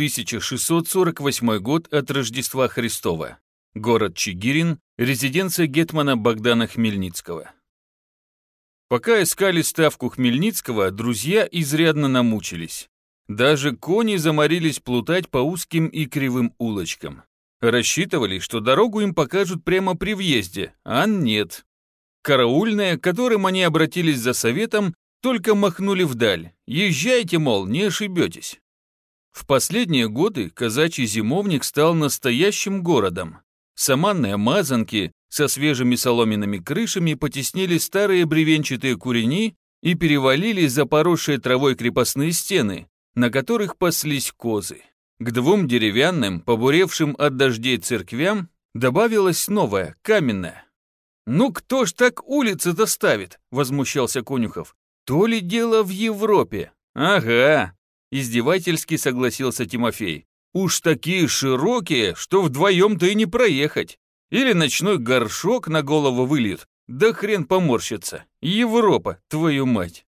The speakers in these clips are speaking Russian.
1648 год от Рождества Христова. Город Чигирин, резиденция гетмана Богдана Хмельницкого. Пока искали ставку Хмельницкого, друзья изрядно намучились. Даже кони заморились плутать по узким и кривым улочкам. Рассчитывали, что дорогу им покажут прямо при въезде, а нет. Караульные, к которым они обратились за советом, только махнули вдаль. Езжайте, мол, не ошибетесь. В последние годы казачий зимовник стал настоящим городом. Саманные мазанки со свежими соломенными крышами потеснили старые бревенчатые курени и перевалили за поросшие травой крепостные стены, на которых паслись козы. К двум деревянным, побуревшим от дождей церквям, добавилась новая, каменная. «Ну кто ж так улицы доставит?» – возмущался Конюхов. «То ли дело в Европе?» «Ага», – издевательски согласился Тимофей. «Уж такие широкие, что вдвоем-то и не проехать. Или ночной горшок на голову выльют, да хрен поморщится. Европа, твою мать!»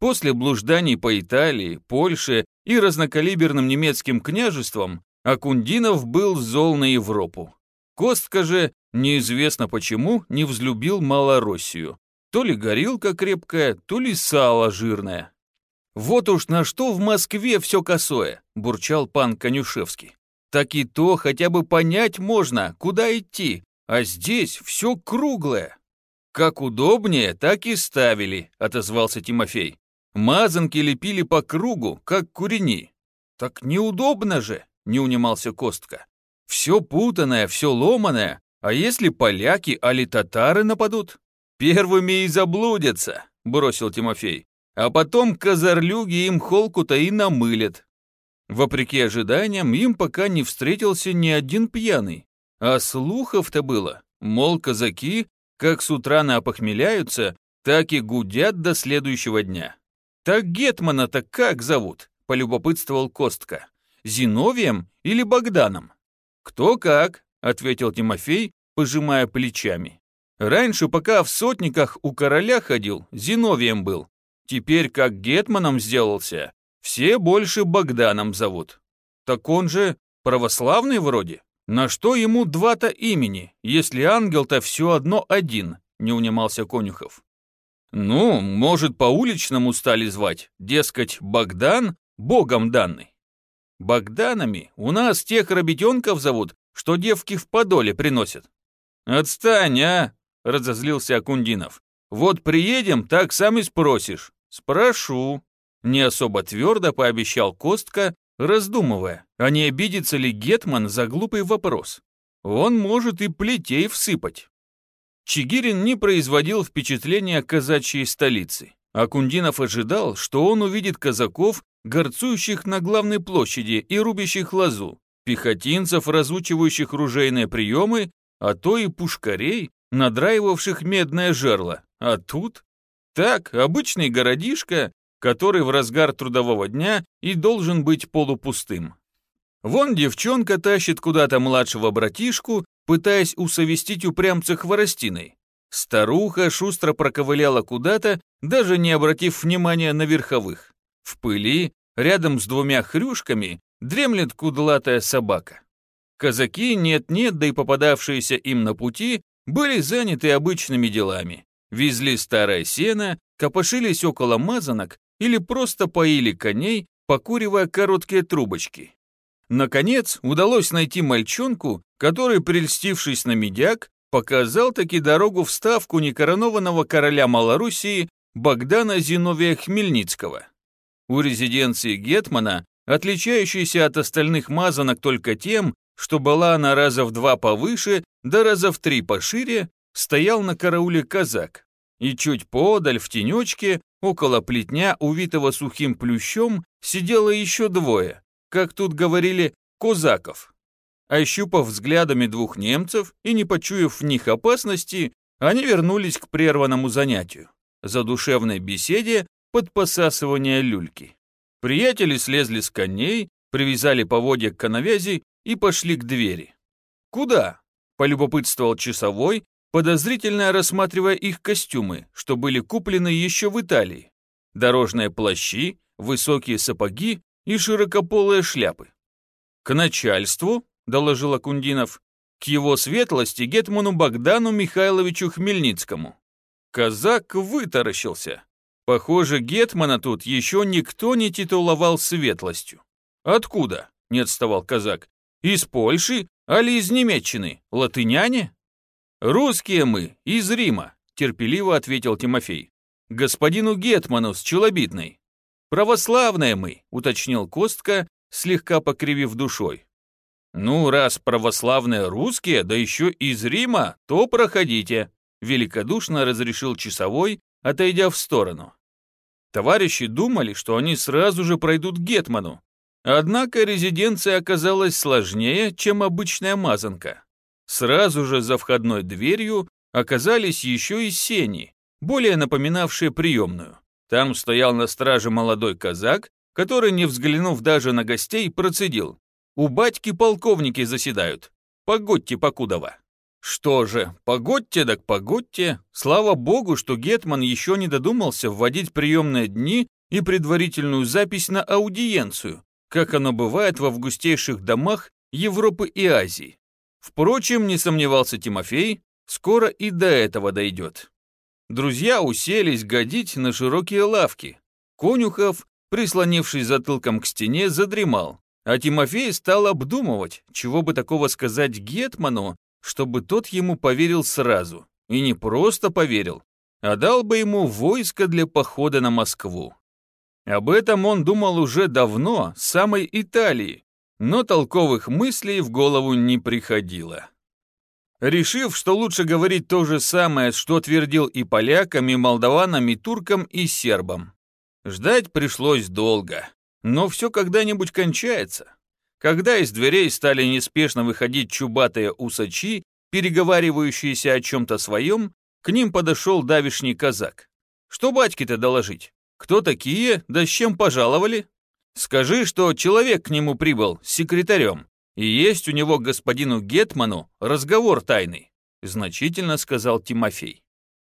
После блужданий по Италии, Польше и разнокалиберным немецким княжествам Акундинов был зол на Европу. Костка же, неизвестно почему, не взлюбил Малороссию. То ли горилка крепкая, то ли сало жирное. «Вот уж на что в Москве все косое», – бурчал пан Конюшевский. «Так и то хотя бы понять можно, куда идти, а здесь все круглое». «Как удобнее, так и ставили», – отозвался Тимофей. Мазанки лепили по кругу, как курени. Так неудобно же, не унимался Костка. Все путанное, все ломаное, а если поляки али татары нападут? Первыми и заблудятся, бросил Тимофей. А потом козарлюги им холку-то и намылят. Вопреки ожиданиям, им пока не встретился ни один пьяный. А слухов-то было, мол, казаки, как с утра наопохмеляются, так и гудят до следующего дня. «Так Гетмана-то как зовут?» – полюбопытствовал Костка. «Зиновием или Богданом?» «Кто как?» – ответил Тимофей, пожимая плечами. «Раньше, пока в сотниках у короля ходил, Зиновием был. Теперь, как Гетманом сделался, все больше Богданом зовут. Так он же православный вроде. На что ему два-то имени, если ангел-то все одно один?» – не унимался Конюхов. Ну, может, по уличному стали звать, дескать, Богдан, богом данный. Богданами у нас тех рабитенков зовут, что девки в подоле приносят. Отстань, а, разозлился Акундинов. Вот приедем, так сам и спросишь. Спрошу. Не особо твердо пообещал Костка, раздумывая, а не обидится ли Гетман за глупый вопрос. Он может и плетей всыпать. Чигирин не производил впечатления казачьей столицы. Акундинов ожидал, что он увидит казаков, горцующих на главной площади и рубящих лозу, пехотинцев, разучивающих ружейные приемы, а то и пушкарей, надраивавших медное жерло. А тут? Так, обычный городишко, который в разгар трудового дня и должен быть полупустым. Вон девчонка тащит куда-то младшего братишку, пытаясь усовестить упрямца хворостиной. Старуха шустро проковыляла куда-то, даже не обратив внимания на верховых. В пыли, рядом с двумя хрюшками, дремлет кудлатая собака. Казаки, нет-нет, да и попадавшиеся им на пути, были заняты обычными делами. Везли старое сено, копошились около мазанок или просто поили коней, покуривая короткие трубочки. Наконец, удалось найти мальчонку, который, прельстившись на медяк, показал таки дорогу в ставку некоронованного короля Малоруссии Богдана Зиновия Хмельницкого. У резиденции Гетмана, отличающейся от остальных мазанок только тем, что была она раза в два повыше, да раза в три пошире, стоял на карауле казак. И чуть подаль в тенечке, около плетня, увитого сухим плющом, сидело еще двое, как тут говорили, козаков. Ощупав взглядами двух немцев и не почуяв в них опасности, они вернулись к прерванному занятию, задушевной беседе под посасывание люльки. Приятели слезли с коней, привязали поводья к коновязи и пошли к двери. «Куда?» – полюбопытствовал часовой, подозрительно рассматривая их костюмы, что были куплены еще в Италии. Дорожные плащи, высокие сапоги и широкополые шляпы. К начальству, доложил Акундинов, к его светлости Гетману Богдану Михайловичу Хмельницкому. Казак вытаращился. Похоже, Гетмана тут еще никто не титуловал светлостью. Откуда? Не отставал казак. Из Польши, али из Немеччины? Латыняне? Русские мы, из Рима, терпеливо ответил Тимофей. Господину Гетману с Челобитной. Православные мы, уточнил Костка, слегка покривив душой. Ну, раз православные русские, да еще из Рима, то проходите, великодушно разрешил часовой, отойдя в сторону. Товарищи думали, что они сразу же пройдут к Гетману, Однако резиденция оказалась сложнее, чем обычная мазанка. Сразу же за входной дверью оказались еще и сени, более напоминавшие приемную. Там стоял на страже молодой казак, который, не взглянув даже на гостей, процедил. «У батьки полковники заседают. Погодьте, Покудова». Что же, погодьте так погодьте. Слава богу, что Гетман еще не додумался вводить приемные дни и предварительную запись на аудиенцию, как оно бывает в августейших домах Европы и Азии. Впрочем, не сомневался Тимофей, скоро и до этого дойдет. Друзья уселись годить на широкие лавки. Конюхов, прислонившись затылком к стене, задремал, а Тимофей стал обдумывать, чего бы такого сказать Гетману, чтобы тот ему поверил сразу. И не просто поверил, а дал бы ему войско для похода на Москву. Об этом он думал уже давно, с самой Италии, но толковых мыслей в голову не приходило. Решив, что лучше говорить то же самое, что твердил и полякам, и молдаванам, и туркам, и сербам. Ждать пришлось долго, но все когда-нибудь кончается. Когда из дверей стали неспешно выходить чубатые усачи, переговаривающиеся о чем-то своем, к ним подошел давишний казак. Что батьке-то доложить? Кто такие, да с чем пожаловали? Скажи, что человек к нему прибыл с секретарем, и есть у него господину Гетману разговор тайный», значительно сказал Тимофей.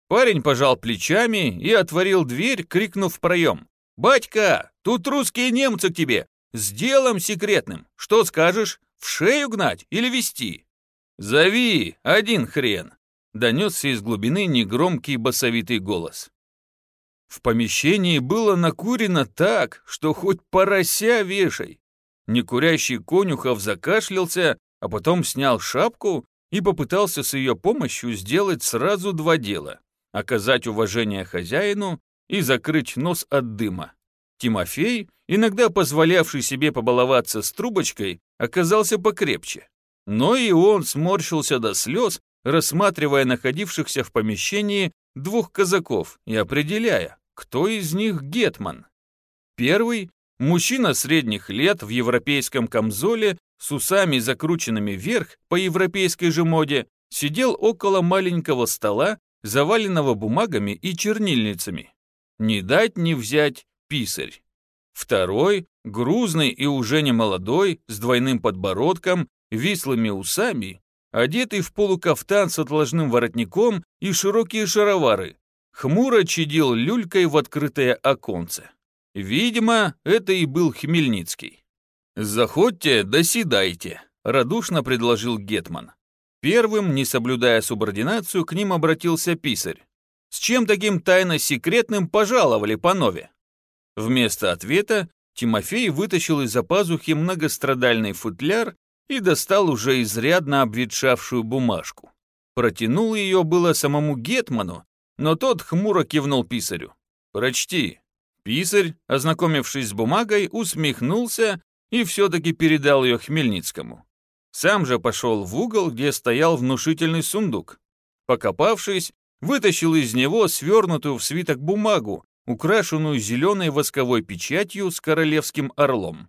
Парень пожал плечами и отворил дверь, крикнув в проем. «Батька, тут русские немцы к тебе, с делом секретным. Что скажешь, в шею гнать или вести?» «Зови, один хрен», донесся из глубины негромкий басовитый голос. В помещении было накурено так, что хоть порося вешай. Некурящий конюхов закашлялся, а потом снял шапку и попытался с ее помощью сделать сразу два дела — оказать уважение хозяину и закрыть нос от дыма. Тимофей, иногда позволявший себе побаловаться с трубочкой, оказался покрепче. Но и он сморщился до слез, рассматривая находившихся в помещении двух казаков и определяя, кто из них гетман. Первый – мужчина средних лет в европейском камзоле с усами закрученными вверх по европейской же моде, сидел около маленького стола, заваленного бумагами и чернильницами. Не дать не взять писарь. Второй, грузный и уже не молодой, с двойным подбородком, вислыми усами, одетый в полукафтан с отложным воротником и широкие шаровары, хмуро чадил люлькой в открытое оконце. Видимо, это и был Хмельницкий. «Заходьте, доседайте», — радушно предложил Гетман. Первым, не соблюдая субординацию, к ним обратился писарь. «С чем таким тайно-секретным пожаловали панове?» Вместо ответа Тимофей вытащил из-за пазухи многострадальный футляр и достал уже изрядно обветшавшую бумажку. Протянул ее было самому Гетману, но тот хмуро кивнул писарю. «Прочти». Писарь, ознакомившись с бумагой, усмехнулся и все-таки передал ее Хмельницкому. Сам же пошел в угол, где стоял внушительный сундук. Покопавшись, вытащил из него свернутую в свиток бумагу, украшенную зеленой восковой печатью с королевским орлом.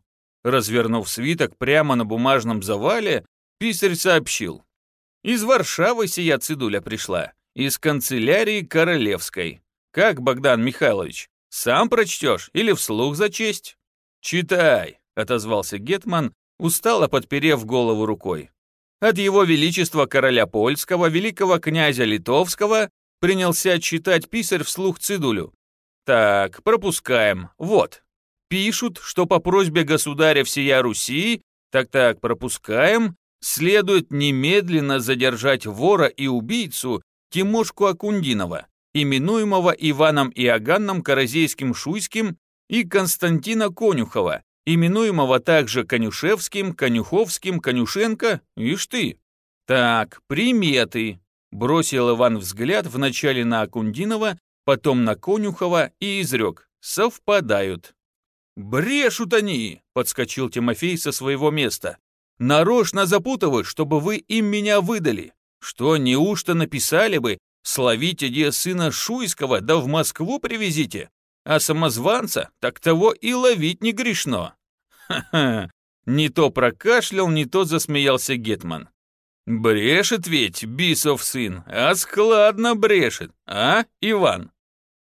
Развернув свиток прямо на бумажном завале, писарь сообщил. «Из Варшавы сия цидуля пришла из канцелярии королевской. Как, Богдан Михайлович, сам прочтешь или вслух за честь? Читай, отозвался Гетман, устало подперев голову рукой. От его величества короля польского, великого князя литовского, принялся читать писарь вслух цидулю. Так, пропускаем. Вот. Пишут, что по просьбе государя всея Руси Так-так, пропускаем. Следует немедленно задержать вора и убийцу Тимошку Акундинова, именуемого Иваном Иоганном Каразейским-Шуйским и Константина Конюхова, именуемого также Конюшевским, Конюховским, Конюшенко, ишь ты. Так, приметы. Бросил Иван взгляд вначале на Акундинова, потом на Конюхова и изрек. Совпадают. «Брешут они!» — подскочил Тимофей со своего места. «Нарочно запутывают, чтобы вы им меня выдали. Что, неужто написали бы, словите где сына Шуйского, да в Москву привезите? А самозванца, так того и ловить не грешно». Ха-ха, не то прокашлял, не то засмеялся Гетман. Брешет ведь, бисов сын, а складно брешет, а, Иван?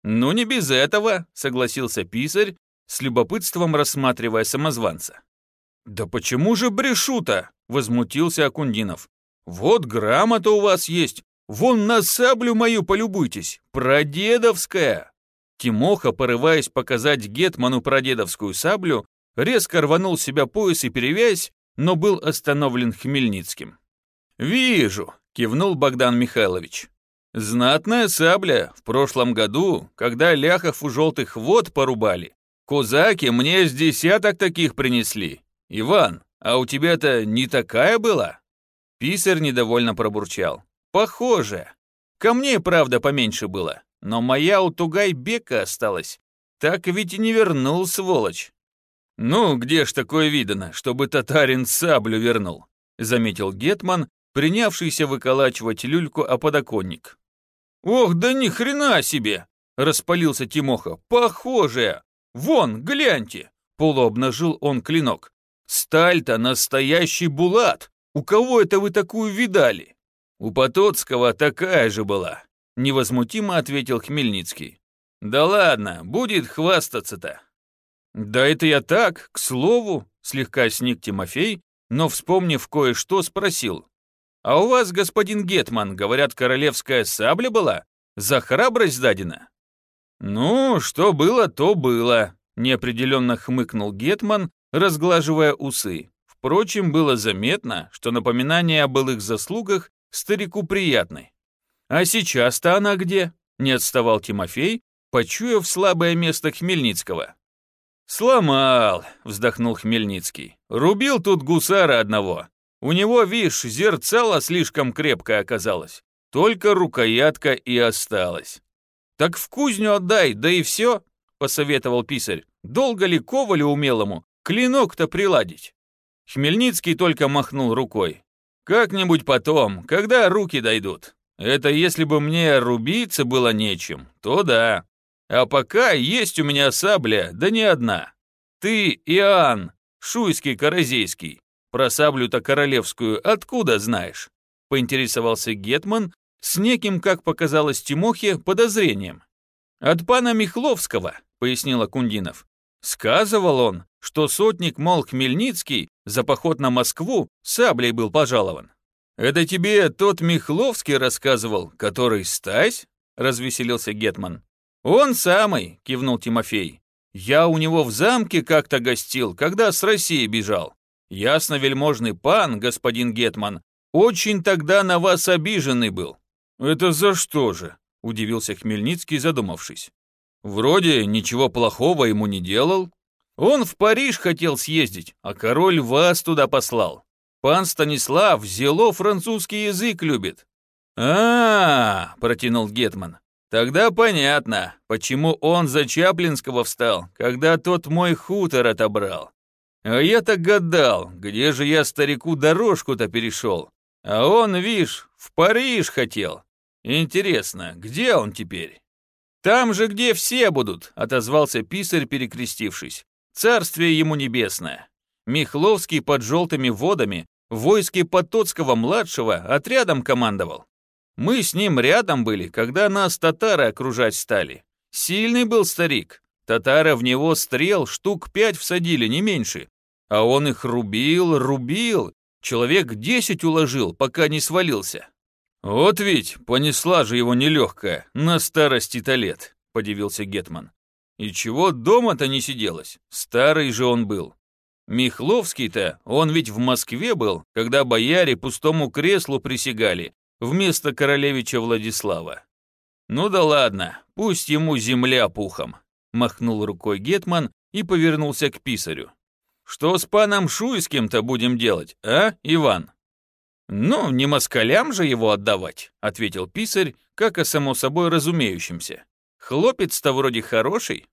Ну не без этого, согласился писарь, с любопытством рассматривая самозванца. Да почему же брешу-то? Возмутился Акундинов. Вот грамота у вас есть, вон на саблю мою полюбуйтесь, прадедовская. Тимоха, порываясь показать Гетману прадедовскую саблю, резко рванул себя пояс и перевязь, но был остановлен Хмельницким. «Вижу», — кивнул Богдан Михайлович. «Знатная сабля. В прошлом году, когда ляхов у желтых вод порубали, козаки мне с десяток таких принесли. Иван, а у тебя-то не такая была?» Писарь недовольно пробурчал. «Похоже. Ко мне, правда, поменьше было, но моя у Тугай-бека осталась. Так ведь и не вернул, сволочь». «Ну, где ж такое видано, чтобы татарин саблю вернул?» заметил Гетман, принявшийся выколачивать люльку о подоконник. «Ох, да ни хрена себе!» — распалился Тимоха. «Похожая! Вон, гляньте!» — полуобнажил он клинок. «Сталь-то настоящий булат! У кого это вы такую видали?» «У Потоцкого такая же была», — невозмутимо ответил Хмельницкий. «Да ладно, будет хвастаться-то». «Да это я так, к слову», — слегка сник Тимофей, но, вспомнив кое-что, спросил. «А у вас, господин Гетман, говорят, королевская сабля была? За храбрость дадена?» «Ну, что было, то было», — неопределенно хмыкнул Гетман, разглаживая усы. Впрочем, было заметно, что напоминание о былых заслугах старику приятны. «А сейчас-то она где?» — не отставал Тимофей, почуяв слабое место Хмельницкого. «Сломал», — вздохнул Хмельницкий. «Рубил тут гусара одного, у него, видишь, зерцало слишком крепкое оказалось. Только рукоятка и осталась. «Так в кузню отдай, да и все», — посоветовал писарь. «Долго ли ковалю умелому клинок-то приладить?» Хмельницкий только махнул рукой. «Как-нибудь потом, когда руки дойдут. Это если бы мне рубиться было нечем, то да. А пока есть у меня сабля, да не одна. Ты, Иоанн, Шуйский Каразейский, про саблю-то королевскую откуда знаешь?» — поинтересовался Гетман с неким, как показалось Тимохе, подозрением. «От пана Михловского», — пояснил Акундинов. «Сказывал он, что сотник, мол, Хмельницкий за поход на Москву саблей был пожалован». «Это тебе тот Михловский рассказывал, который Стась?» — развеселился Гетман. «Он самый», — кивнул Тимофей. «Я у него в замке как-то гостил, когда с России бежал. Ясно-вельможный пан, господин Гетман, очень тогда на вас обиженный был. Это за что же? Удивился Хмельницкий, задумавшись. Вроде ничего плохого ему не делал. Он в Париж хотел съездить, а король вас туда послал. Пан Станислав зело французский язык любит. А, -а, -а протянул Гетман. Тогда понятно, почему он за Чаплинского встал, когда тот мой хутор отобрал. А я-то гадал, где же я старику дорожку-то перешел. А он, вишь, в Париж хотел. Интересно, где он теперь? Там же, где все будут, отозвался писарь, перекрестившись. Царствие ему небесное. Михловский под желтыми водами в войске Потоцкого-младшего отрядом командовал. Мы с ним рядом были, когда нас татары окружать стали. Сильный был старик. Татары в него стрел штук пять всадили, не меньше. А он их рубил, рубил, человек десять уложил, пока не свалился. Вот ведь понесла же его нелегкая, на старости-то лет, подивился Гетман. И чего дома-то не сиделось? Старый же он был. Михловский-то, он ведь в Москве был, когда бояре пустому креслу присягали, вместо королевича Владислава. Ну да ладно, пусть ему земля пухом, махнул рукой Гетман и повернулся к писарю. Что с паном Шуйским-то будем делать, а, Иван? Ну, не москалям же его отдавать, ответил писарь, как о само собой разумеющемся. Хлопец-то вроде хороший.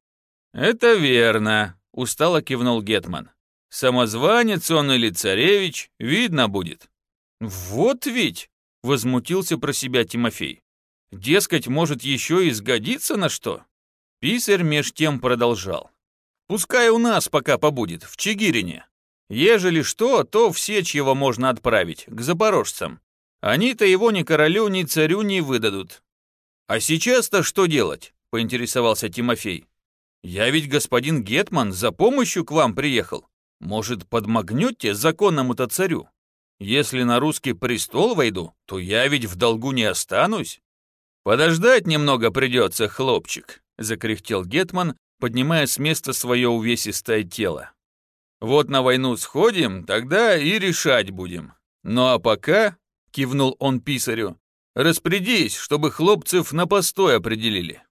Это верно, устало кивнул Гетман. Самозванец он или царевич, видно будет. Вот ведь, возмутился про себя Тимофей. Дескать, может еще и сгодиться на что? Писарь меж тем продолжал. Пускай у нас пока побудет, в Чигирине. Ежели что, то все, чего можно отправить, к запорожцам. Они-то его ни королю, ни царю не выдадут. А сейчас-то что делать? Поинтересовался Тимофей. Я ведь господин Гетман за помощью к вам приехал. Может, подмогнете законному-то царю? Если на русский престол войду, то я ведь в долгу не останусь. Подождать немного придется, хлопчик, закряхтел Гетман, поднимая с места свое увесистое тело. Вот на войну сходим, тогда и решать будем. Ну а пока, кивнул он писарю, распорядись, чтобы хлопцев на постой определили.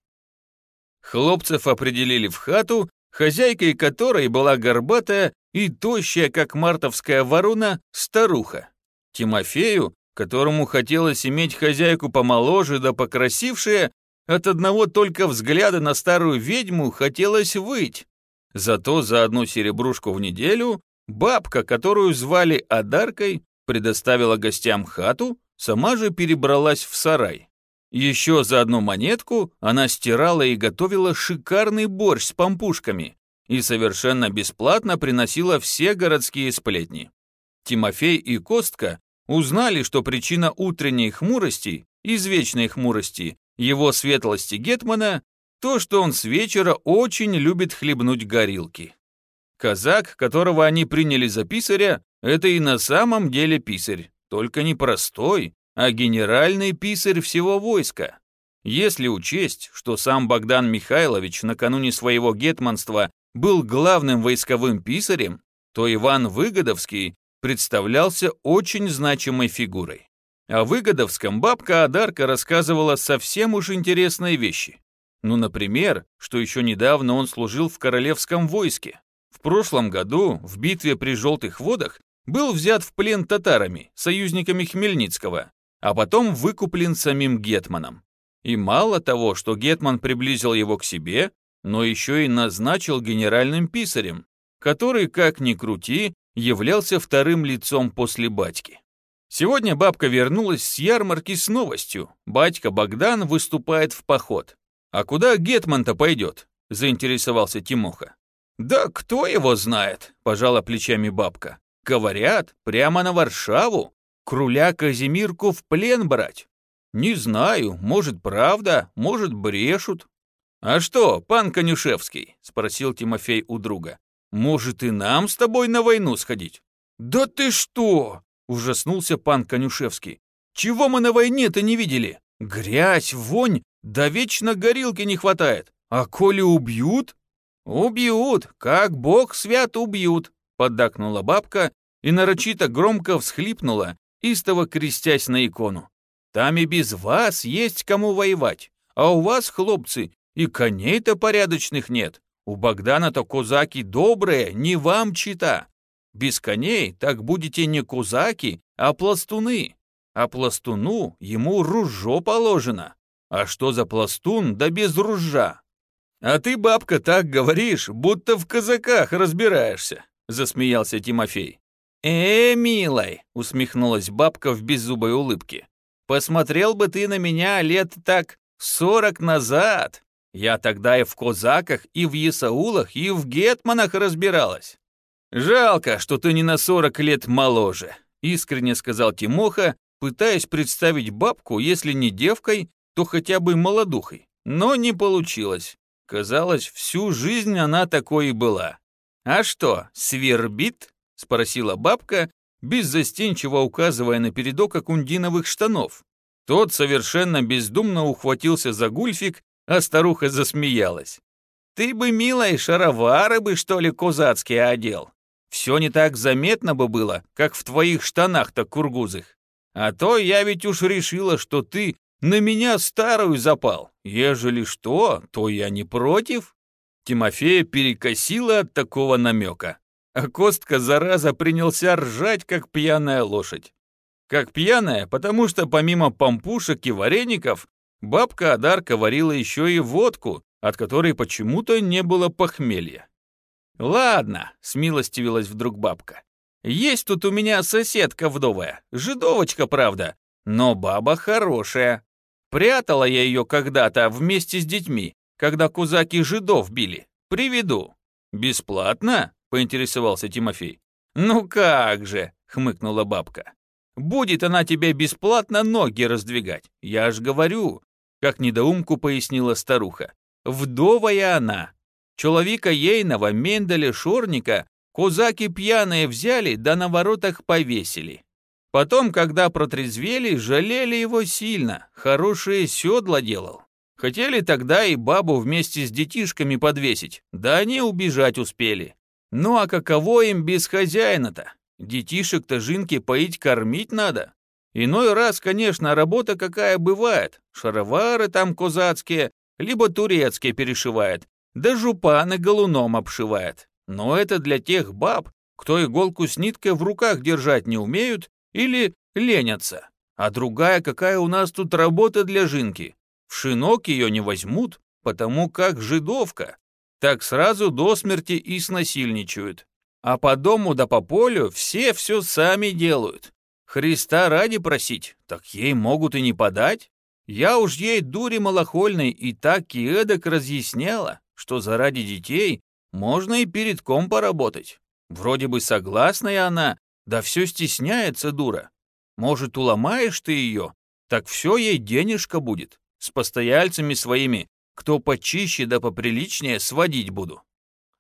Хлопцев определили в хату, хозяйкой которой была горбатая и тощая, как мартовская ворона, старуха. Тимофею, которому хотелось иметь хозяйку помоложе да покрасившее, от одного только взгляда на старую ведьму хотелось выть. Зато за одну серебрушку в неделю бабка, которую звали Адаркой, предоставила гостям хату, сама же перебралась в сарай. Еще за одну монетку она стирала и готовила шикарный борщ с пампушками, и совершенно бесплатно приносила все городские сплетни. Тимофей и Костка узнали, что причина утренней хмурости, извечной хмурости, его светлости Гетмана, то, что он с вечера очень любит хлебнуть горилки. Казак, которого они приняли за писаря, это и на самом деле писарь, только не простой, а генеральный писарь всего войска. Если учесть, что сам Богдан Михайлович накануне своего гетманства был главным войсковым писарем, то Иван Выгодовский представлялся очень значимой фигурой. О Выгодовском бабка Адарка рассказывала совсем уж интересные вещи. Ну, например, что еще недавно он служил в королевском войске. В прошлом году в битве при Желтых водах был взят в плен татарами, союзниками Хмельницкого, а потом выкуплен самим Гетманом. И мало того, что Гетман приблизил его к себе, но еще и назначил генеральным писарем, который, как ни крути, являлся вторым лицом после батьки. Сегодня бабка вернулась с ярмарки с новостью. Батька Богдан выступает в поход. «А куда Гетман-то пойдет?» – заинтересовался Тимоха. «Да кто его знает?» – пожала плечами бабка. «Говорят, прямо на Варшаву. Круля Казимирку в плен брать. Не знаю, может, правда, может, брешут. «А что, пан Конюшевский?» — спросил Тимофей у друга. «Может, и нам с тобой на войну сходить?» «Да ты что!» — ужаснулся пан Конюшевский. «Чего мы на войне-то не видели? Грязь, вонь, да вечно горилки не хватает. А коли убьют?» «Убьют, как бог свят убьют», — поддакнула бабка и нарочито громко всхлипнула, истово крестясь на икону. «Там и без вас есть кому воевать, а у вас, хлопцы, и коней-то порядочных нет. У Богдана-то козаки добрые, не вам чита. Без коней так будете не козаки, а пластуны. А пластуну ему ружо положено. А что за пластун, да без ружа? А ты, бабка, так говоришь, будто в казаках разбираешься, засмеялся Тимофей. «Э, милой!» — усмехнулась бабка в беззубой улыбке. «Посмотрел бы ты на меня лет так сорок назад, я тогда и в козаках, и в Исаулах, и в гетманах разбиралась. Жалко, что ты не на сорок лет моложе, искренне сказал Тимоха, пытаясь представить бабку, если не девкой, то хотя бы молодухой. Но не получилось. Казалось, всю жизнь она такой и была. «А что, свербит?» — спросила бабка, беззастенчиво указывая на передок окундиновых штанов. Тот совершенно бездумно ухватился за гульфик а старуха засмеялась. «Ты бы, милая, шаровары бы, что ли, козацкие одел? все не так заметно бы было, как в твоих штанах-то кургузых. А то я ведь уж решила, что ты на меня старую запал. Ежели что, то я не против». Тимофея перекосила от такого намека. А Костка, зараза, принялся ржать, как пьяная лошадь. Как пьяная, потому что помимо помпушек и вареников, бабка Адарка варила еще и водку, от которой почему-то не было похмелья. «Ладно», — смилостивилась вдруг бабка. «Есть тут у меня соседка вдовая, жидовочка, правда, но баба хорошая. Прятала я ее когда-то вместе с детьми, когда кузаки жидов били. Приведу». «Бесплатно?» — поинтересовался Тимофей. «Ну как же!» — хмыкнула бабка. «Будет она тебе бесплатно ноги раздвигать, я ж говорю!» Как недоумку пояснила старуха. «Вдовая она, Человека ейного, Менделя, Шорника кузаки пьяные взяли, да на воротах повесили. Потом, когда протрезвели, жалели его сильно, хорошие седла делал. Хотели тогда и бабу вместе с детишками подвесить, да они убежать успели. Ну а каково им без хозяина-то? Детишек-то жинки поить кормить надо. Иной раз, конечно, работа какая бывает. Шаровары там козацкие, либо турецкие перешивает, да жупаны галуном обшивает. Но это для тех баб, кто иголку с ниткой в руках держать не умеют или ленятся. А другая какая у нас тут работа для жинки? В шинок ее не возьмут, потому как жидовка. Так сразу до смерти и снасильничают. А по дому да по полю все все сами делают. Христа ради просить, так ей могут и не подать. Я уж ей дури малохольной и так и эдак разъясняла что заради детей можно и перед ком поработать. Вроде бы согласная она, да все стесняется дура. Может, уломаешь ты ее, так все ей денежка будет. С постояльцами своими, кто почище да поприличнее, сводить буду.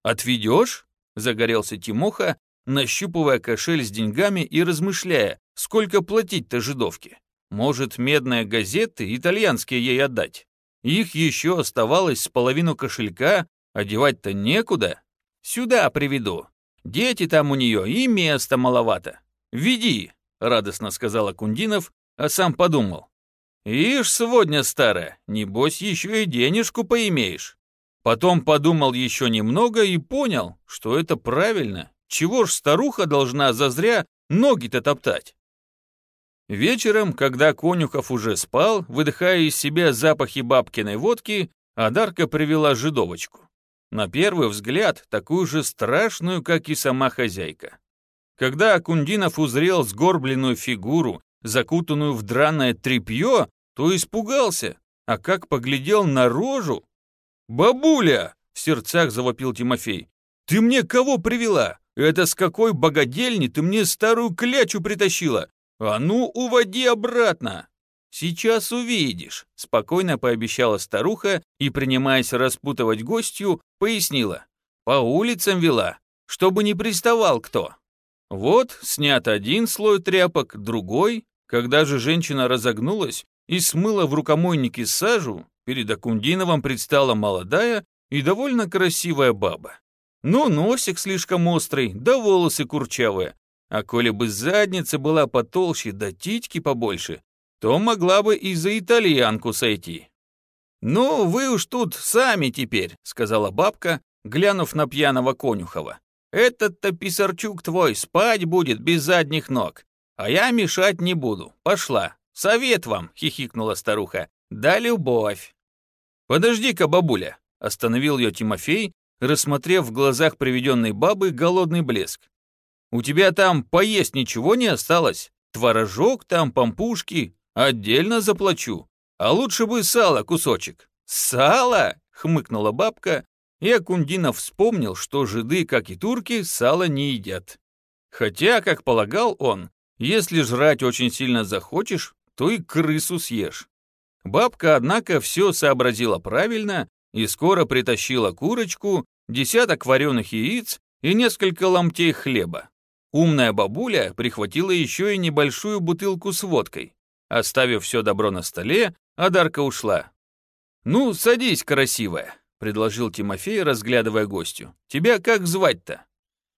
Отведешь? Загорелся Тимоха, нащупывая кошель с деньгами и размышляя, сколько платить-то жидовке. Может, медные газеты итальянские ей отдать? Их еще оставалось с половину кошелька, одевать-то некуда. Сюда приведу. Дети там у нее и места маловато. Веди, радостно сказала Кундинов, а сам подумал. Ишь, сегодня старая, небось еще и денежку поимеешь. Потом подумал еще немного и понял, что это правильно. Чего ж старуха должна зазря ноги-то топтать? Вечером, когда Конюхов уже спал, выдыхая из себя запахи бабкиной водки, Адарка привела жидовочку. На первый взгляд, такую же страшную, как и сама хозяйка. Когда Акундинов узрел сгорбленную фигуру, закутанную в драное тряпье, то испугался, а как поглядел на рожу... «Бабуля!» — в сердцах завопил Тимофей. «Ты мне кого привела? Это с какой богадельни ты мне старую клячу притащила? «А ну, уводи обратно!» «Сейчас увидишь», — спокойно пообещала старуха и, принимаясь распутывать гостью, пояснила. «По улицам вела, чтобы не приставал кто». Вот снят один слой тряпок, другой. Когда же женщина разогнулась и смыла в рукомойнике сажу, перед Акундиновым предстала молодая и довольно красивая баба. Ну, носик слишком острый, да волосы курчавые, а коли бы задница была потолще да титьки побольше, то могла бы и за итальянку сойти. «Ну, вы уж тут сами теперь», — сказала бабка, глянув на пьяного Конюхова. «Этот-то писарчук твой спать будет без задних ног, а я мешать не буду. Пошла. Совет вам», — хихикнула старуха. «Да любовь». «Подожди-ка, бабуля», — остановил ее Тимофей, рассмотрев в глазах приведенной бабы голодный блеск. У тебя там поесть ничего не осталось? Творожок там, пампушки? Отдельно заплачу. А лучше бы сало кусочек». «Сало?» — хмыкнула бабка, и Акундинов вспомнил, что жиды, как и турки, сало не едят. Хотя, как полагал он, если жрать очень сильно захочешь, то и крысу съешь. Бабка, однако, все сообразила правильно и скоро притащила курочку, десяток вареных яиц и несколько ломтей хлеба. Умная бабуля прихватила еще и небольшую бутылку с водкой. Оставив все добро на столе, Адарка ушла. «Ну, садись, красивая», — предложил Тимофей, разглядывая гостю. «Тебя как звать-то?»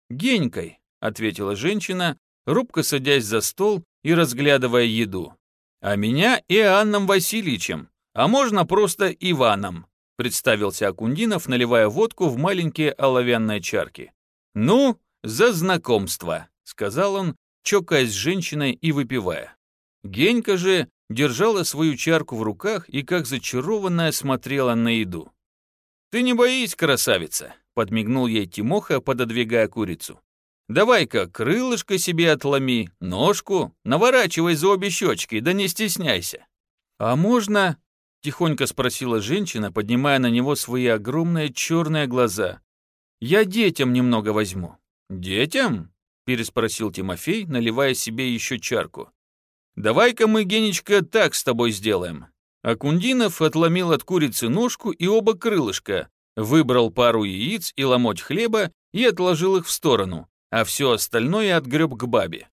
«Генькой», ответила женщина, робко садясь за стол и разглядывая еду. «А меня Иоанном Васильевичем, а можно просто Иваном», представился Акундинов, наливая водку в маленькие оловянные чарки. «Ну, за знакомство», — сказал он, чокаясь с женщиной и выпивая. Генька же держала свою чарку в руках и как зачарованная смотрела на еду. «Ты не боись, красавица», — подмигнул ей Тимоха, пододвигая курицу. «Давай-ка крылышко себе отломи, ножку, наворачивай за обе щечки, да не стесняйся». «А можно...» — тихонько спросила женщина, поднимая на него свои огромные черные глаза. «Я детям немного возьму». «Детям?» — переспросил Тимофей, наливая себе еще чарку. «Давай-ка мы, Генечка, так с тобой сделаем». Акундинов отломил от курицы ножку и оба крылышка, выбрал пару яиц и ломоть хлеба и отложил их в сторону, а все остальное отгреб к бабе.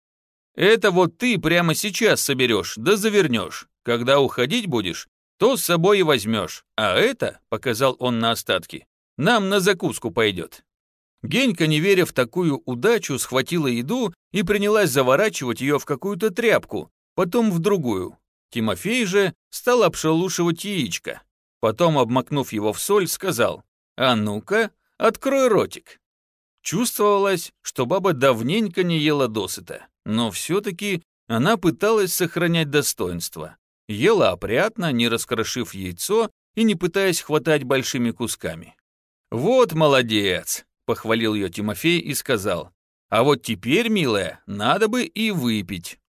«Это вот ты прямо сейчас соберешь, да завернешь. Когда уходить будешь, то с собой и возьмешь, а это, — показал он на остатки, — нам на закуску пойдет». Генька, не веря в такую удачу, схватила еду и принялась заворачивать ее в какую-то тряпку, потом в другую. Тимофей же стал обшелушивать яичко. Потом, обмакнув его в соль, сказал, «А ну-ка, открой ротик». Чувствовалось, что баба давненько не ела досыта, но все-таки она пыталась сохранять достоинство. Ела опрятно, не раскрошив яйцо и не пытаясь хватать большими кусками. «Вот молодец!» — похвалил ее Тимофей и сказал. «А вот теперь, милая, надо бы и выпить».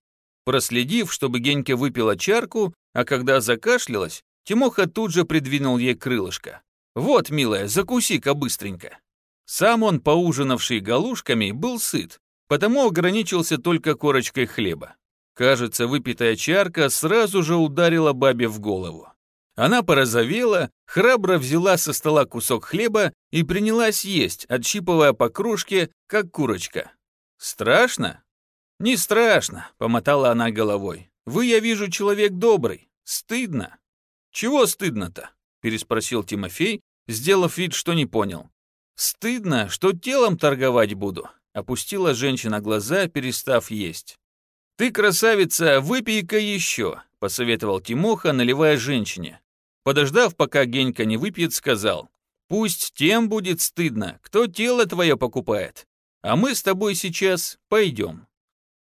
Проследив, чтобы Генька выпила чарку, а когда закашлялась, Тимоха тут же придвинул ей крылышко. «Вот, милая, закуси-ка быстренько». Сам он, поужинавший галушками, был сыт, потому ограничился только корочкой хлеба. Кажется, выпитая чарка сразу же ударила бабе в голову. Она порозовела, храбро взяла со стола кусок хлеба и принялась есть, отщипывая по кружке, как курочка. «Страшно?» «Не страшно», — помотала она головой. «Вы, я вижу, человек добрый. Стыдно». «Чего стыдно-то?» — переспросил Тимофей, сделав вид, что не понял. «Стыдно, что телом торговать буду», — опустила женщина глаза, перестав есть. «Ты, красавица, выпей-ка еще», — посоветовал Тимоха, наливая женщине. Подождав, пока Генька не выпьет, сказал, «Пусть тем будет стыдно, кто тело твое покупает, а мы с тобой сейчас пойдем».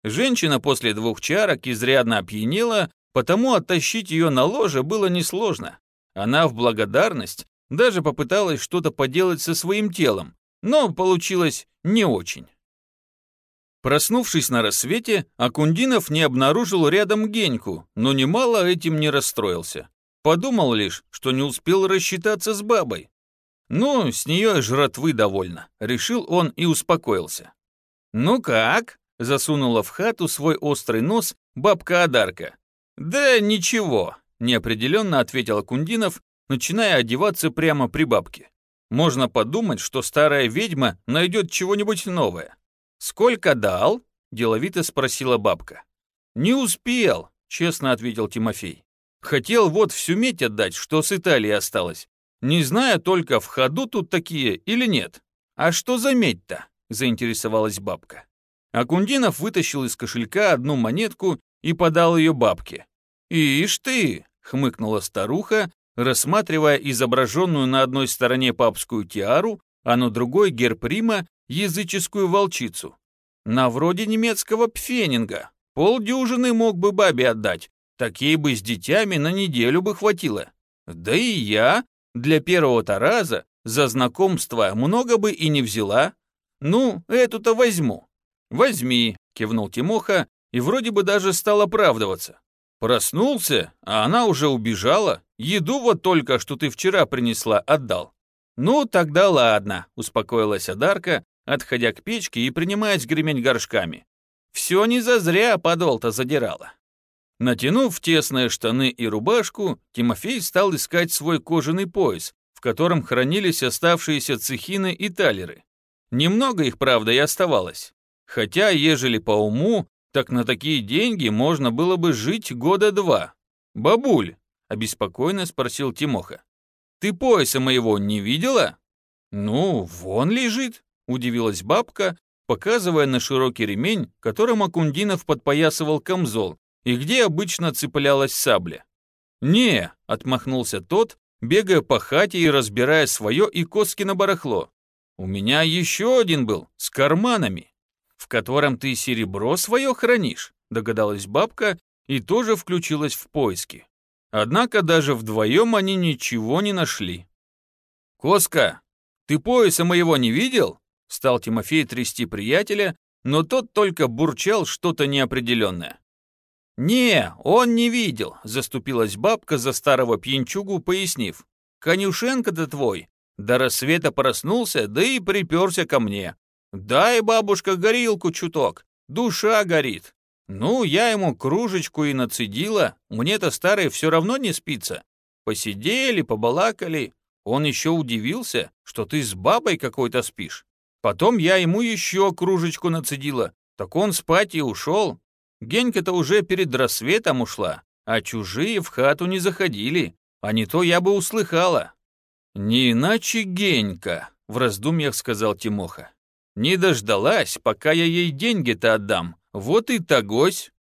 Женщина после двух чарок изрядно опьянела, потому оттащить ее на ложе было несложно. Она в благодарность даже попыталась что-то поделать со своим телом, но получилось не очень. Проснувшись на рассвете, Акундинов не обнаружил рядом Геньку, но немало этим не расстроился. Подумал лишь, что не успел рассчитаться с бабой. Ну, с нее жратвы довольно, решил он и успокоился. «Ну как?» — засунула в хату свой острый нос бабка Адарка. «Да ничего», — неопределенно ответил Акундинов, начиная одеваться прямо при бабке. Можно подумать, что старая ведьма найдет чего-нибудь новое. «Сколько дал?» – деловито спросила бабка. «Не успел», – честно ответил Тимофей. «Хотел вот всю медь отдать, что с Италии осталось. Не знаю только, в ходу тут такие или нет. А что за медь-то?» – заинтересовалась бабка. Акундинов вытащил из кошелька одну монетку и подал ее бабке. «Ишь ты!» — хмыкнула старуха, рассматривая изображенную на одной стороне папскую тиару, а на другой герб Рима языческую волчицу. На вроде немецкого пфенинга. Полдюжины мог бы бабе отдать. Такие бы с детьми на неделю бы хватило. Да и я для первого-то раза за знакомство много бы и не взяла. Ну, эту-то возьму. Возьми, кивнул Тимоха и вроде бы даже стал оправдываться. Проснулся, а она уже убежала. Еду вот только, что ты вчера принесла, отдал. «Ну, тогда ладно», — успокоилась Адарка, отходя к печке и принимаясь греметь горшками. «Все не зазря подол-то задирала». Натянув тесные штаны и рубашку, Тимофей стал искать свой кожаный пояс, в котором хранились оставшиеся цехины и талеры. Немного их, правда, и оставалось. Хотя, ежели по уму, так на такие деньги можно было бы жить года два. «Бабуль», — обеспокоенно спросил Тимоха, ты пояса моего не видела?» «Ну, вон лежит», — удивилась бабка, показывая на широкий ремень, которым Акундинов подпоясывал камзол, и где обычно цеплялась сабля. «Не», — отмахнулся тот, бегая по хате и разбирая свое и Коскино барахло. «У меня еще один был, с карманами, в котором ты серебро свое хранишь», — догадалась бабка и тоже включилась в поиски. Однако даже вдвоем они ничего не нашли. «Коска, ты пояса моего не видел?» Стал Тимофей трясти приятеля, но тот только бурчал что-то неопределенное. «Не, он не видел», — заступилась бабка за старого пьянчугу, пояснив. «Конюшенко-то твой. До рассвета проснулся, да и приперся ко мне. Дай, бабушка, горилку чуток, душа горит. Ну, я ему кружечку и нацедила, мне-то старый все равно не спится. Посидели, побалакали. Он еще удивился, что ты с бабой какой-то спишь. Потом я ему еще кружечку нацедила, так он спать и ушел. Генька-то уже перед рассветом ушла, а чужие в хату не заходили, а не то я бы услыхала». «Не иначе Генька», — в раздумьях сказал Тимоха. «Не дождалась, пока я ей деньги-то отдам. Вот и тогось».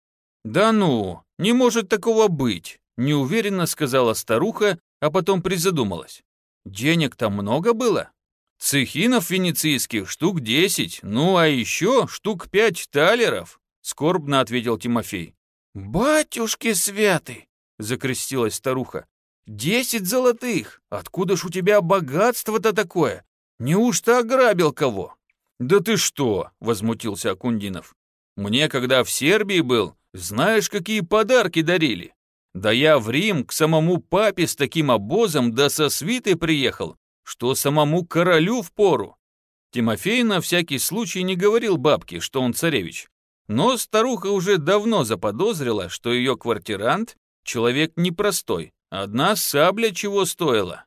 «Да ну, не может такого быть», — неуверенно сказала старуха, а потом призадумалась. «Денег-то много было?» «Цехинов венецийских штук десять, ну а еще штук пять талеров», — скорбно ответил Тимофей. «Батюшки святы!» — закрестилась старуха. «Десять золотых! Откуда ж у тебя богатство-то такое? Неужто ограбил кого?» «Да ты что?» — возмутился Акундинов. «Мне, когда в Сербии был, знаешь, какие подарки дарили? Да я в Рим к самому папе с таким обозом да со свитой приехал, что самому королю в пору. Тимофей на всякий случай не говорил бабке, что он царевич. Но старуха уже давно заподозрила, что ее квартирант — человек непростой, одна сабля чего стоила.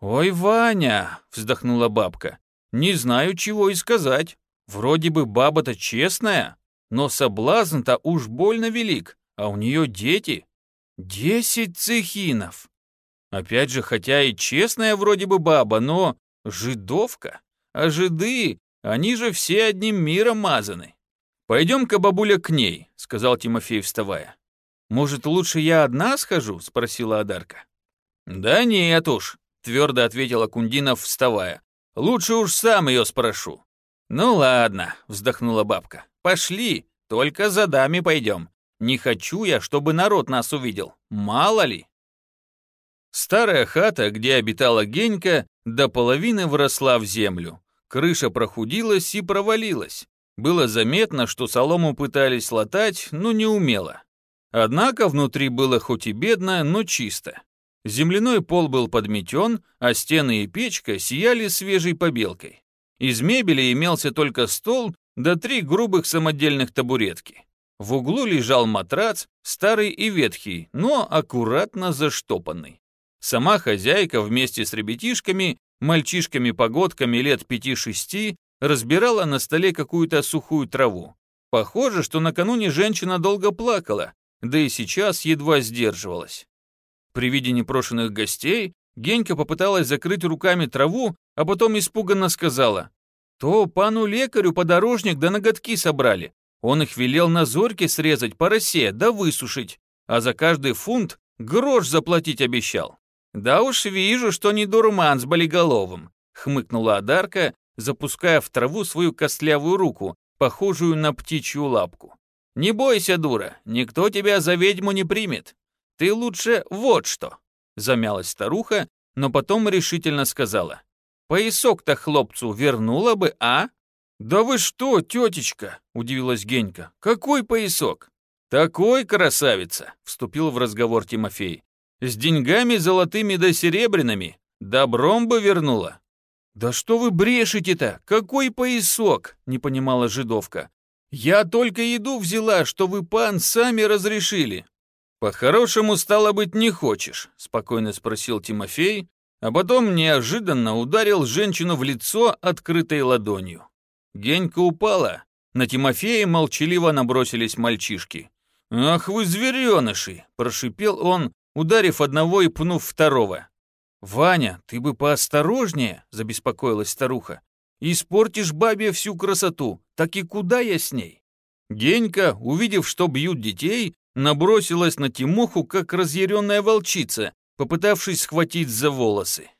«Ой, Ваня!» — вздохнула бабка. «Не знаю, чего и сказать. Вроде бы баба-то честная, но соблазн-то уж больно велик, а у нее дети. Десять цехинов. Опять же, хотя и честная вроде бы баба, но жидовка. А жиды, они же все одним миром мазаны. «Пойдем-ка, бабуля, к ней», — сказал Тимофей, вставая. «Может, лучше я одна схожу?» — спросила Адарка. «Да нет уж», — твердо ответила Кундинов, вставая. «Лучше уж сам ее спрошу». «Ну ладно», — вздохнула бабка. «Пошли, только за дами пойдем. Не хочу я, чтобы народ нас увидел. Мало ли». Старая хата, где обитала Генька, до половины вросла в землю. Крыша прохудилась и провалилась. Было заметно, что солому пытались латать, но не умело. Однако внутри было хоть и бедно, но чисто. Земляной пол был подметен, а стены и печка сияли свежей побелкой. Из мебели имелся только стол да три грубых самодельных табуретки. В углу лежал матрац, старый и ветхий, но аккуратно заштопанный. Сама хозяйка вместе с ребятишками, мальчишками-погодками лет пяти-шести, разбирала на столе какую-то сухую траву. Похоже, что накануне женщина долго плакала, да и сейчас едва сдерживалась. При виде непрошенных гостей Генька попыталась закрыть руками траву, а потом испуганно сказала, «То пану лекарю подорожник да ноготки собрали. Он их велел на зорьке срезать по росе да высушить, а за каждый фунт грош заплатить обещал». «Да уж вижу, что не дурман с болиголовым», — хмыкнула Адарка, запуская в траву свою костлявую руку, похожую на птичью лапку. «Не бойся, дура, никто тебя за ведьму не примет. Ты лучше вот что», — замялась старуха, но потом решительно сказала. «Поясок-то хлопцу вернула бы, а?» «Да вы что, тетечка?» — удивилась Генька. «Какой поясок?» «Такой, красавица!» — вступил в разговор Тимофей. С деньгами золотыми да серебряными. Добром бы вернула. «Да что вы брешете-то? Какой поясок?» — не понимала жидовка. «Я только еду взяла, что вы, пан, сами разрешили». «По-хорошему, стало быть, не хочешь?» — спокойно спросил Тимофей, а потом неожиданно ударил женщину в лицо открытой ладонью. Генька упала. На Тимофея молчаливо набросились мальчишки. «Ах вы звереныши!» – прошипел он, ударив одного и пнув второго. «Ваня, ты бы поосторожнее», — забеспокоилась старуха. Испортишь бабе всю красоту, так и куда я с ней? Генька, увидев, что бьют детей, набросилась на Тимоху, как разъяренная волчица, попытавшись схватить за волосы.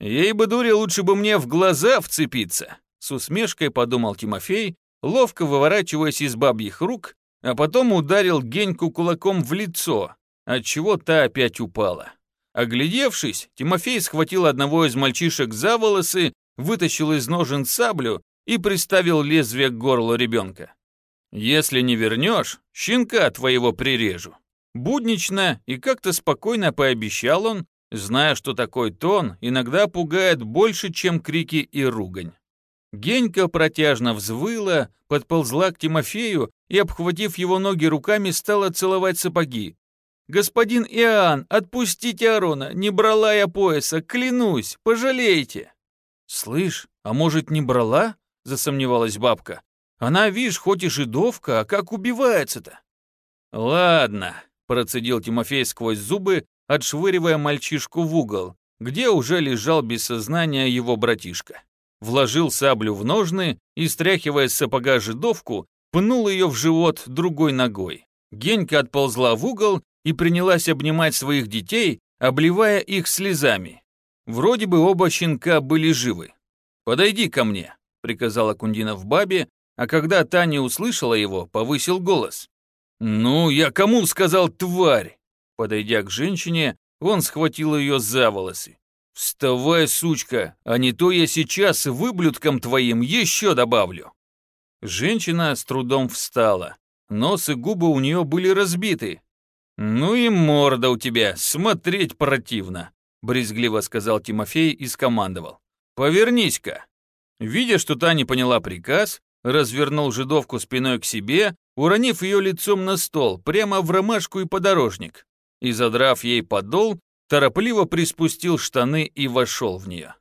Ей бы, дуре, лучше бы мне в глаза вцепиться, с усмешкой подумал Тимофей, ловко выворачиваясь из бабьих рук, а потом ударил Геньку кулаком в лицо, отчего та опять упала. Оглядевшись, Тимофей схватил одного из мальчишек за волосы, вытащил из ножен саблю и приставил лезвие к горлу ребенка. «Если не вернешь, щенка твоего прирежу». Буднично и как-то спокойно пообещал он, зная, что такой тон иногда пугает больше, чем крики и ругань. Генька протяжно взвыла, подползла к Тимофею и, обхватив его ноги руками, стала целовать сапоги. «Господин Иоанн, отпустите Арона, не брала я пояса, клянусь, пожалейте!» «Слышь, а может, не брала?» — засомневалась бабка. «Она, видишь, хоть и жидовка, а как убивается-то?» «Ладно», — процедил Тимофей сквозь зубы, отшвыривая мальчишку в угол, где уже лежал без сознания его братишка вложил саблю в ножны и, стряхивая с сапога жидовку, пнул ее в живот другой ногой. Генька отползла в угол и принялась обнимать своих детей, обливая их слезами. Вроде бы оба щенка были живы. «Подойди ко мне», — приказала Кундинов бабе, а когда Таня услышала его, повысил голос. «Ну, я кому сказал, тварь?» Подойдя к женщине, он схватил ее за волосы. «Вставай, сучка, а не то я сейчас выблюдком твоим еще добавлю». Женщина с трудом встала. Нос и губы у нее были разбиты. «Ну и морда у тебя, смотреть противно», — брезгливо сказал Тимофей и скомандовал. «Повернись-ка». Видя, что та не поняла приказ, развернул жидовку спиной к себе, уронив ее лицом на стол, прямо в ромашку и подорожник, и, задрав ей подол, торопливо приспустил штаны и вошел в нее.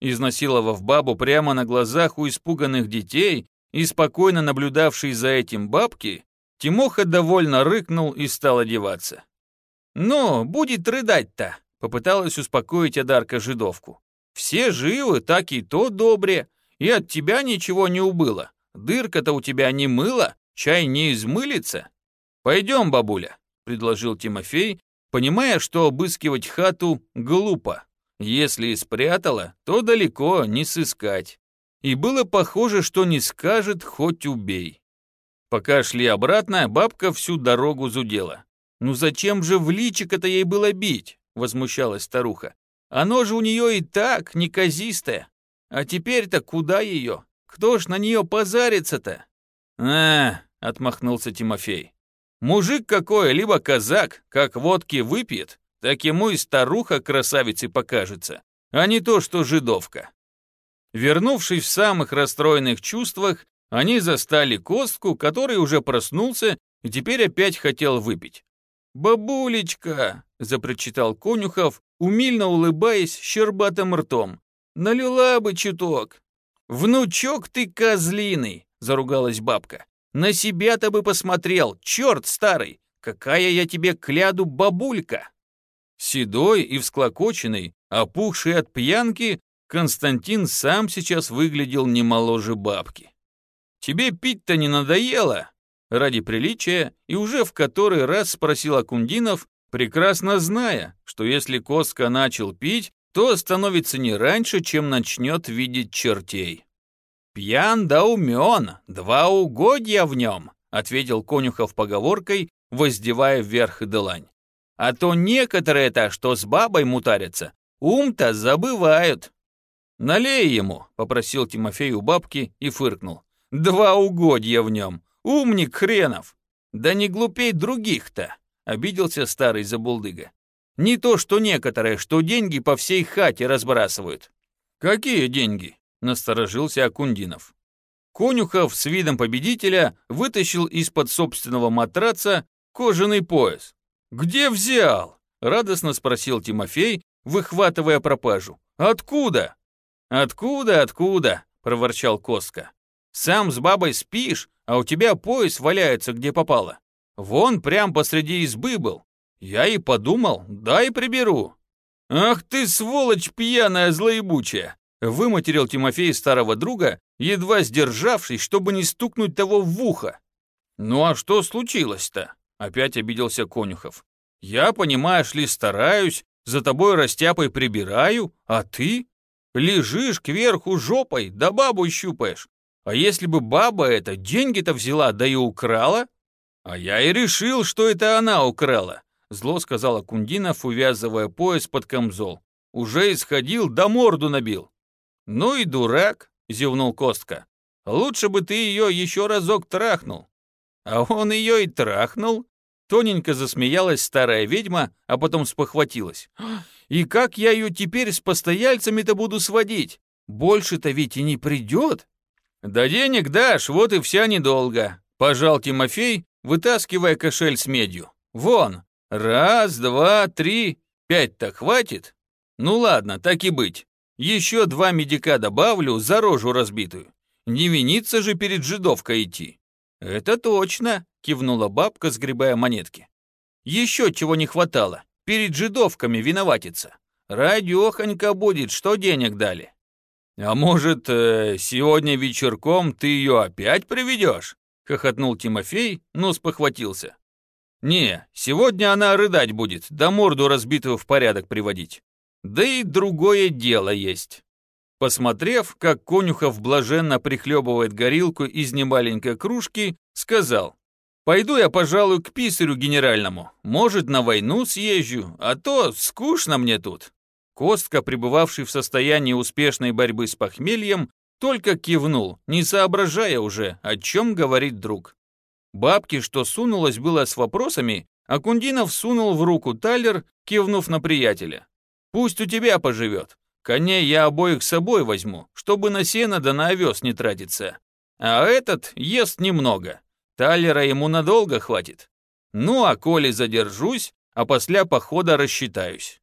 Изнасиловав бабу прямо на глазах у испуганных детей и спокойно наблюдавшей за этим бабки, Тимоха довольно рыкнул и стал одеваться. «Ну, будет рыдать-то», — попыталась успокоить Адарка жидовку. «Все живы, так и то добре, и от тебя ничего не убыло. Дырка-то у тебя не мыла, чай не измылится. Пойдем, бабуля», — предложил Тимофей, понимая, что обыскивать хату глупо. Если и спрятала, то далеко не сыскать. И было похоже, что не скажет, хоть убей. Пока шли обратно, бабка всю дорогу зудела. «Ну зачем же в личико-то ей было бить?» — возмущалась старуха. «Оно же у нее и так неказистое. А теперь-то куда ее? Кто ж на нее позарится-то?» «А, — отмахнулся Тимофей. Мужик какой, либо казак, как водки выпьет, так ему и старуха красавицей покажется, а не то, что жидовка. Вернувшись в самых расстроенных чувствах, они застали Костку, который уже проснулся и теперь опять хотел выпить. «Бабулечка!» — запрочитал Конюхов, умильно улыбаясь щербатым ртом. «Налила бы чуток!» «Внучок ты козлиный!» — заругалась бабка. На себя-то бы посмотрел, черт старый! Какая я тебе кляду бабулька!» Седой и всклокоченный, опухший от пьянки, Константин сам сейчас выглядел не моложе бабки. «Тебе пить-то не надоело?» Ради приличия и уже в который раз спросил Акундинов, прекрасно зная, что если Коска начал пить, то становится не раньше, чем начнет видеть чертей. «Пьян да умен, два угодья в нем», ответил Конюхов поговоркой, воздевая вверх долань. «А то некоторые-то, что с бабой мутарятся, ум-то забывают». «Налей ему», — попросил Тимофей у бабки и фыркнул. «Два угодья в нем, умник хренов». «Да не глупей других-то», — обиделся старый забулдыга. «Не то, что некоторые, что деньги по всей хате разбрасывают». «Какие деньги?» насторожился Акундинов. Конюхов с видом победителя вытащил из-под собственного матраца кожаный пояс. «Где взял?» — радостно спросил Тимофей, выхватывая пропажу. «Откуда?» «Откуда, откуда?» — проворчал Коска. «Сам с бабой спишь, а у тебя пояс валяется, где попало. Вон прям посреди избы был. Я и подумал, дай приберу». «Ах ты, сволочь пьяная злоебучая!» Выматерил Тимофей старого друга, едва сдержавшись, чтобы не стукнуть того в ухо. «Ну а что случилось-то?» — опять обиделся Конюхов. «Я, понимаешь ли, стараюсь, за тобой растяпой прибираю, а ты лежишь кверху жопой, да бабу щупаешь. А если бы баба эта деньги-то взяла, да и украла? А я и решил, что это она украла, зло сказала Кундинов, увязывая пояс под камзол. Уже исходил, да морду набил. Ну и дурак, зевнул Костка. Лучше бы ты ее еще разок трахнул. А он ее и трахнул. Тоненько засмеялась старая ведьма, а потом спохватилась. И как я ее теперь с постояльцами-то буду сводить? Больше-то ведь и не придет. Да денег дашь, вот и вся недолго. Пожал Тимофей, вытаскивая кошель с медью. Вон, раз, два, три, пять-то хватит? Ну ладно, так и быть. Еще два медика добавлю за рожу разбитую. Не виниться же перед жидовкой идти. Это точно, кивнула бабка, сгребая монетки. Еще чего не хватало перед жидовками виноватиться. Радехонька будет, что денег дали. А может, э, сегодня вечерком ты ее опять приведешь? Хохотнул Тимофей, но спохватился. Не, сегодня она рыдать будет, да морду разбитую в порядок приводить. Да и другое дело есть. Посмотрев, как Конюхов блаженно прихлебывает горилку из немаленькой кружки, сказал, Пойду я, пожалуй, к писарю генеральному. Может, на войну съезжу, а то скучно мне тут». Костка, пребывавший в состоянии успешной борьбы с похмельем, только кивнул, не соображая уже, о чем говорит друг. Бабке, что сунулась было с вопросами, а Кундинов сунул в руку талер, кивнув на приятеля. «Пусть у тебя поживет. Коней я обоих с собой возьму, чтобы на сено да на овес не тратиться. А этот ест немного, Талера ему надолго хватит. Ну, а коли задержусь, а после похода рассчитаюсь.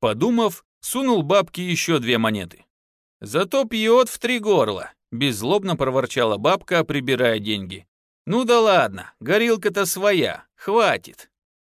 Подумав, сунул бабке еще две монеты. Зато пьет в три горла, беззлобно проворчала бабка, прибирая деньги. Ну да ладно, горилка-то своя, хватит.